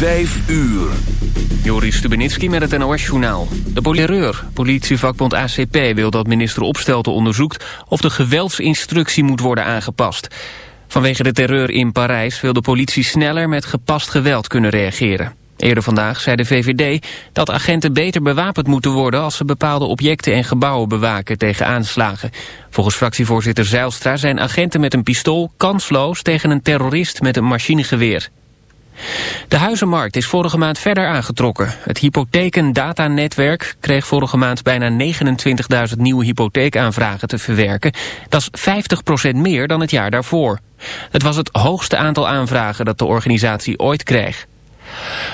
Vijf uur. Joris Stubenitski met het NOS-journaal. De polireur, politievakbond ACP, wil dat minister Opstelten onderzoekt... of de geweldsinstructie moet worden aangepast. Vanwege de terreur in Parijs wil de politie sneller met gepast geweld kunnen reageren. Eerder vandaag zei de VVD dat agenten beter bewapend moeten worden... als ze bepaalde objecten en gebouwen bewaken tegen aanslagen. Volgens fractievoorzitter Zeilstra zijn agenten met een pistool kansloos... tegen een terrorist met een machinegeweer. De huizenmarkt is vorige maand verder aangetrokken. Het hypothekendatanetwerk kreeg vorige maand bijna 29.000 nieuwe hypotheekaanvragen te verwerken. Dat is 50% meer dan het jaar daarvoor. Het was het hoogste aantal aanvragen dat de organisatie ooit kreeg.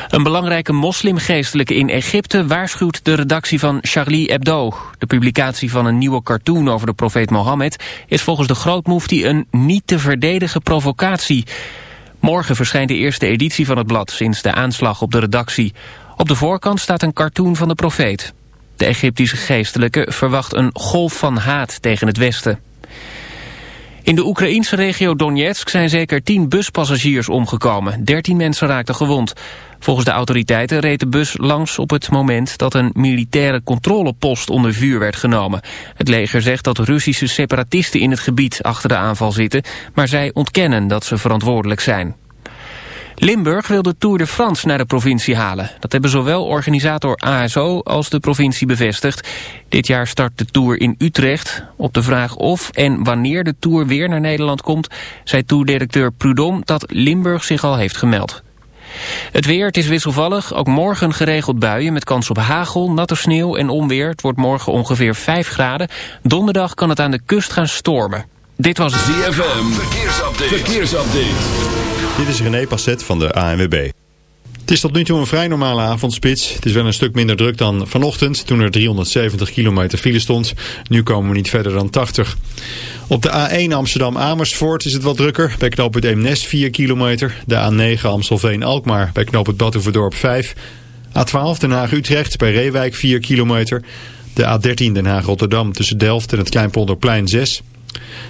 Een belangrijke moslimgeestelijke in Egypte waarschuwt de redactie van Charlie Hebdo. De publicatie van een nieuwe cartoon over de profeet Mohammed is volgens de grootmoefti een niet te verdedigen provocatie. Morgen verschijnt de eerste editie van het blad sinds de aanslag op de redactie. Op de voorkant staat een cartoon van de profeet. De Egyptische geestelijke verwacht een golf van haat tegen het Westen. In de Oekraïense regio Donetsk zijn zeker tien buspassagiers omgekomen. Dertien mensen raakten gewond. Volgens de autoriteiten reed de bus langs op het moment dat een militaire controlepost onder vuur werd genomen. Het leger zegt dat Russische separatisten in het gebied achter de aanval zitten, maar zij ontkennen dat ze verantwoordelijk zijn. Limburg wil de Tour de France naar de provincie halen. Dat hebben zowel organisator ASO als de provincie bevestigd. Dit jaar start de Tour in Utrecht. Op de vraag of en wanneer de Tour weer naar Nederland komt... zei toerdirecteur Prudhomme dat Limburg zich al heeft gemeld. Het weer, het is wisselvallig. Ook morgen geregeld buien met kans op hagel, natte sneeuw en onweer. Het wordt morgen ongeveer 5 graden. Donderdag kan het aan de kust gaan stormen. Dit was het ZFM. Verkeersupdate. Verkeersupdate. Dit is René Passet van de ANWB. Het is tot nu toe een vrij normale avondspits. Het is wel een stuk minder druk dan vanochtend toen er 370 kilometer file stond. Nu komen we niet verder dan 80. Op de A1 Amsterdam-Amersfoort is het wat drukker. Bij knoop het Eemnes 4 kilometer. De A9 Amstelveen-Alkmaar bij knoop het Batuverdorp 5. A12 Den Haag-Utrecht bij Reewijk 4 kilometer. De A13 Den Haag-Rotterdam tussen Delft en het Kleinpolderplein 6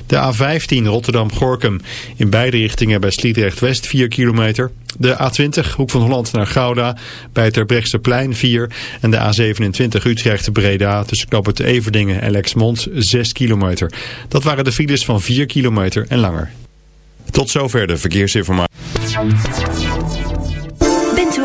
de A15 Rotterdam-Gorkum in beide richtingen bij Sliedrecht-West 4 kilometer. De A20 Hoek van Holland naar Gouda bij het plein 4. En de A27 Utrecht-Breda tussen knooppunt Everdingen en Lexmond 6 kilometer. Dat waren de files van 4 kilometer en langer. Tot zover de verkeersinformatie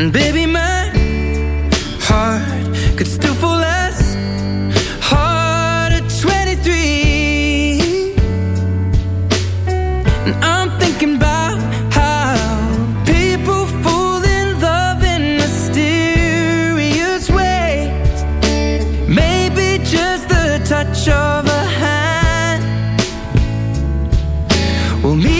And baby, my heart could still fall hard at 23. And I'm thinking about how people fall in love in mysterious. Maybe just the touch of a hand. Well, me.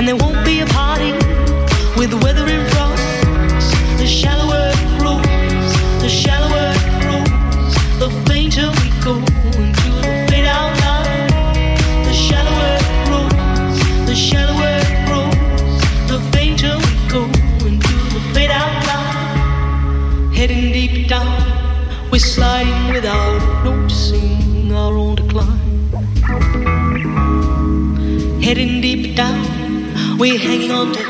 and there won't be a party with the weather in front. The shallower it grows, the shallower it grows, the fainter we go into the fade out line. The shallower it grows, the shallower it grows, the fainter we go into the fade out line. Heading deep down, we're sliding without. We're hanging on to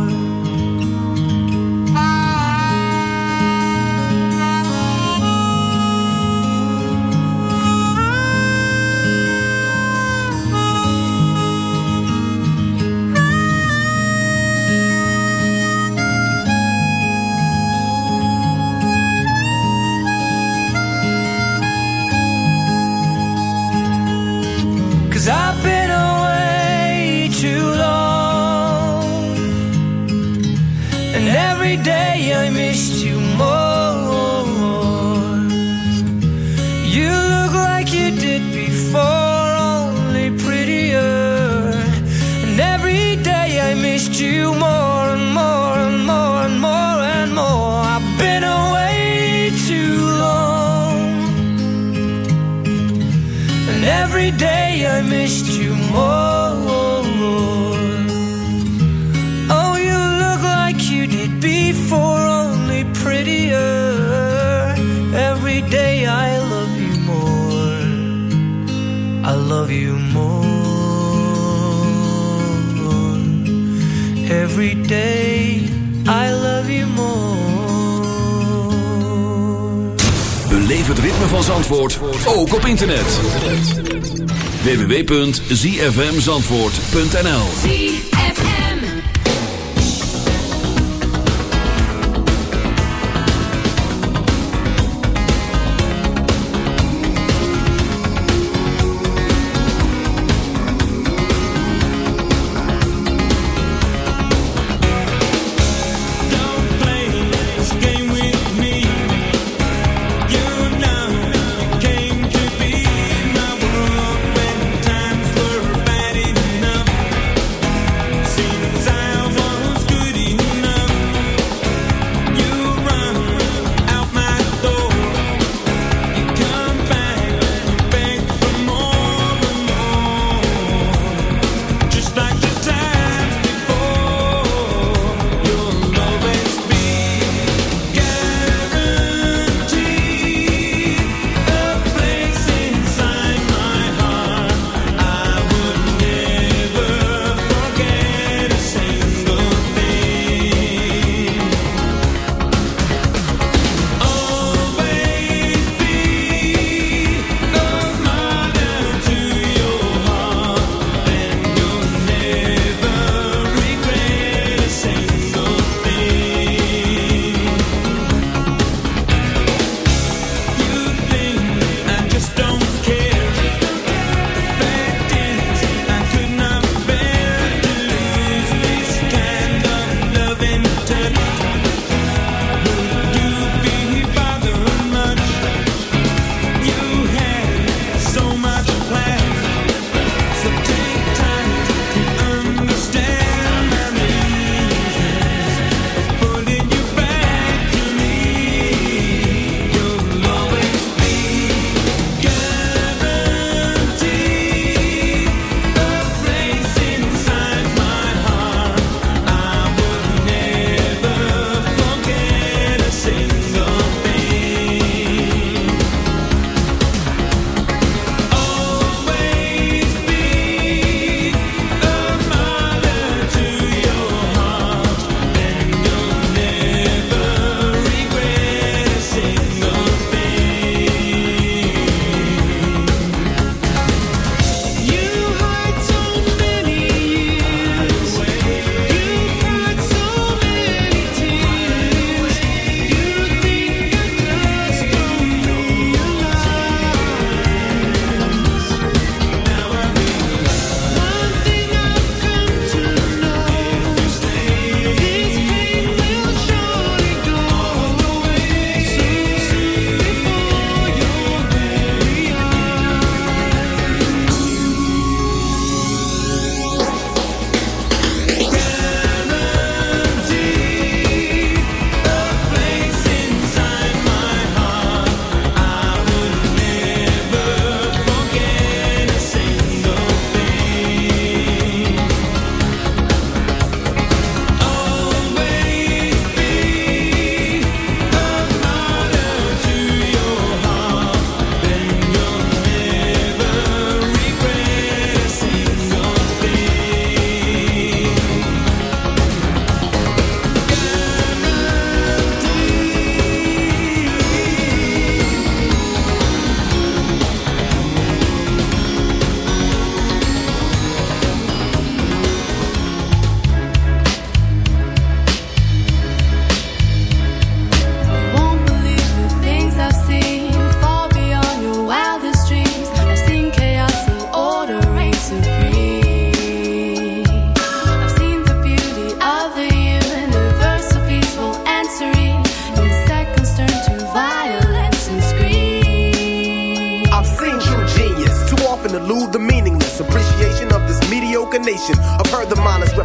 every day I love you more. Beleef het ritme van Zandvoort ook op internet. www.zfmzandvoort.nl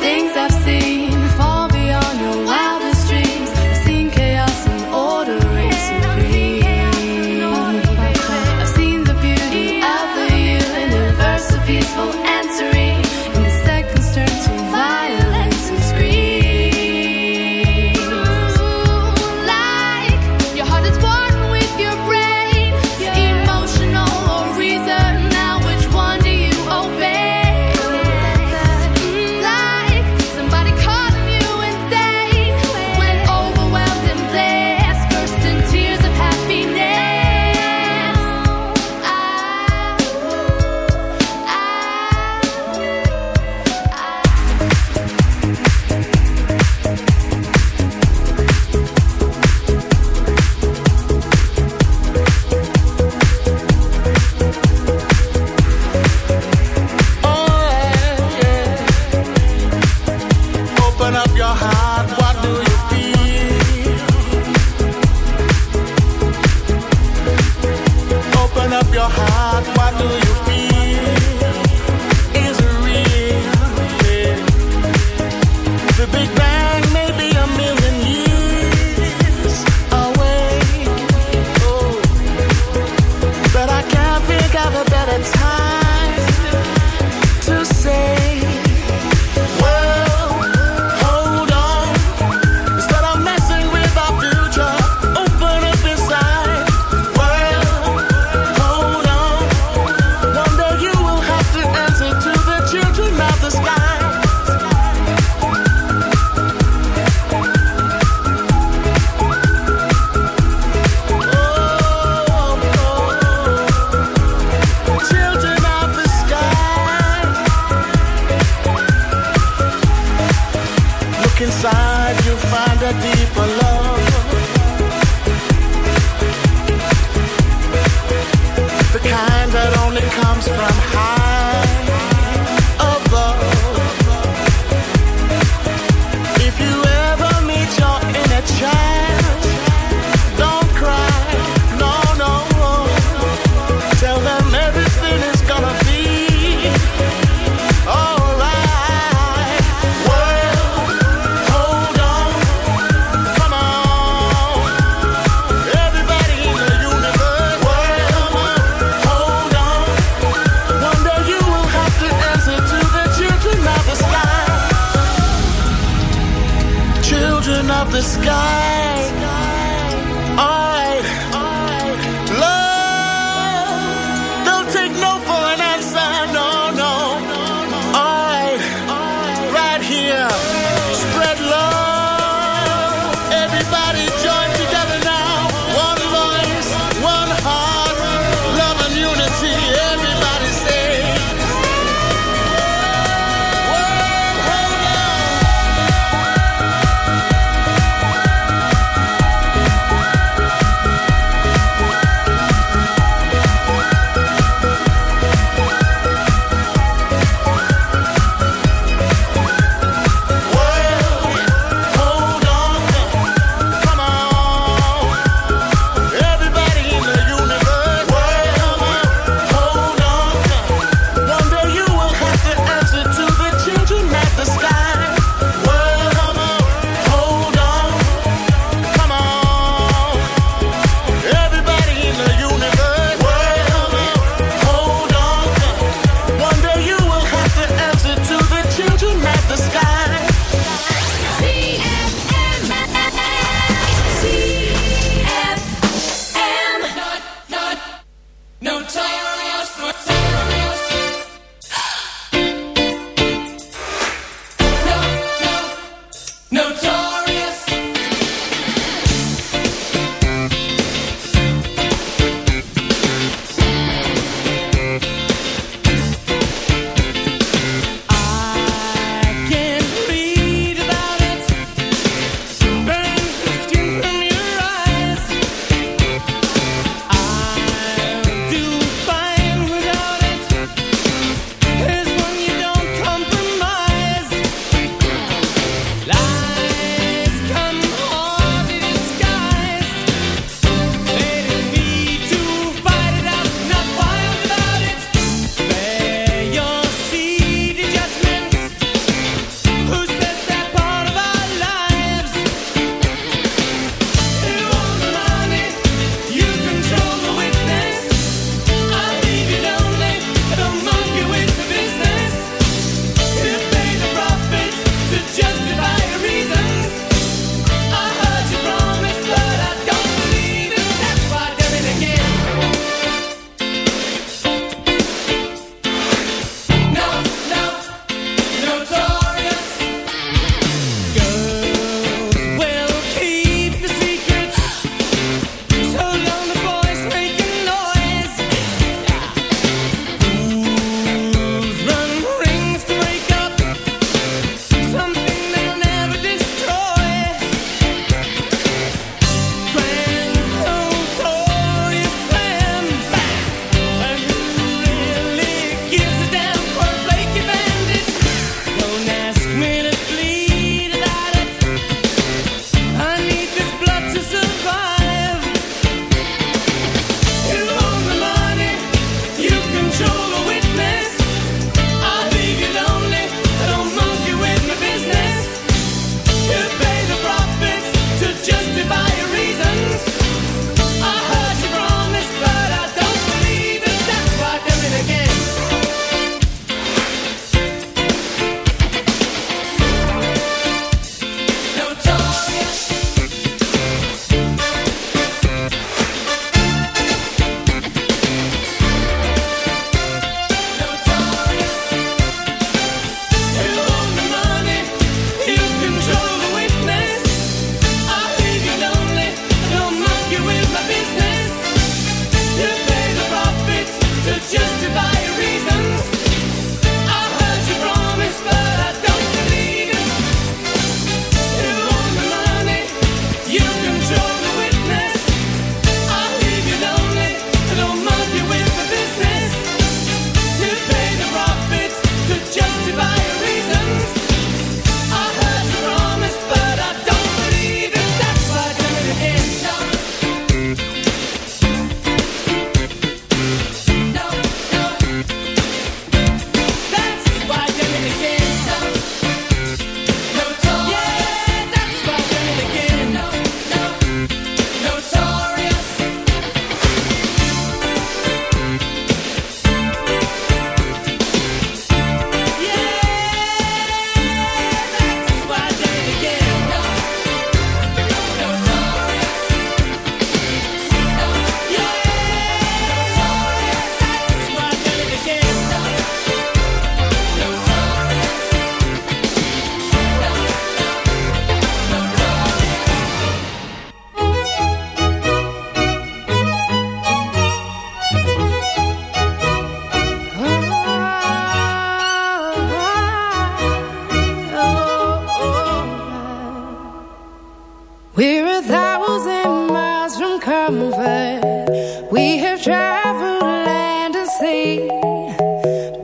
Things I've seen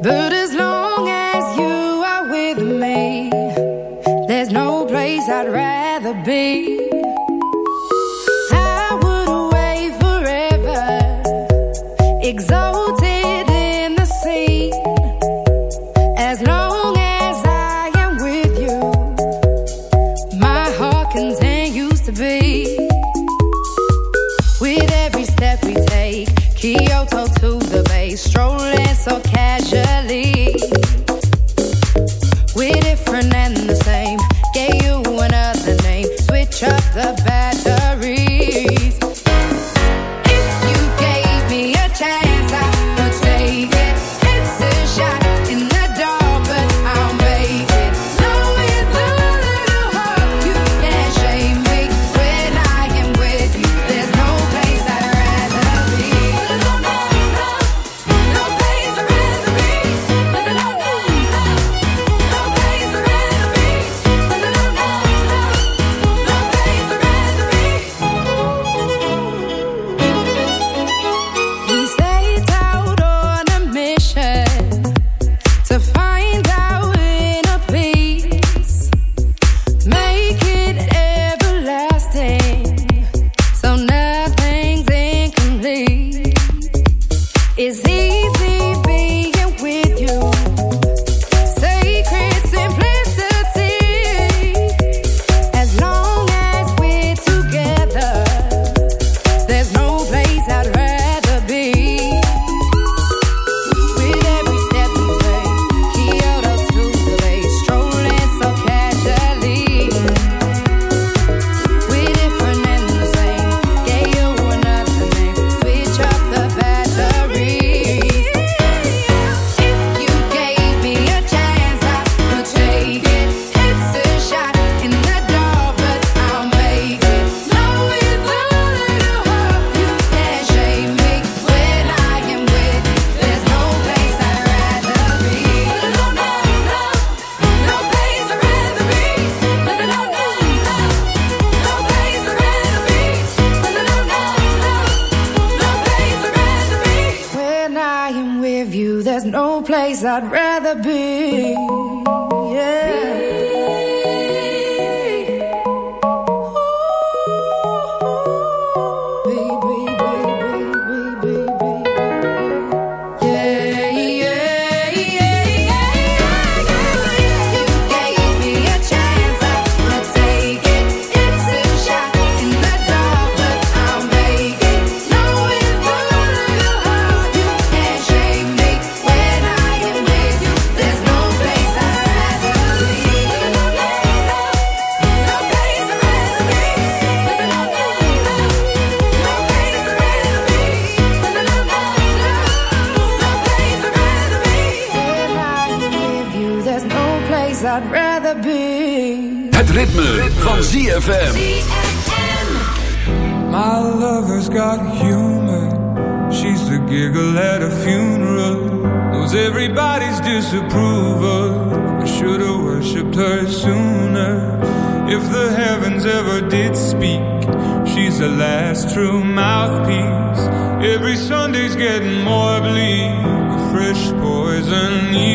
But as long as you are with me, there's no place I'd rather be.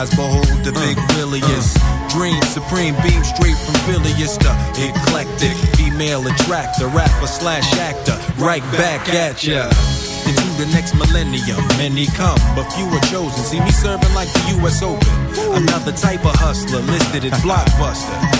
eyes, behold the big uh. williest. Dream uh. supreme, beam straight from Philly the eclectic female attractor, rapper slash actor. Right back at ya into the next millennium. Many come, but few are chosen. See me serving like the U.S. Open. Another type of hustler listed as blockbuster.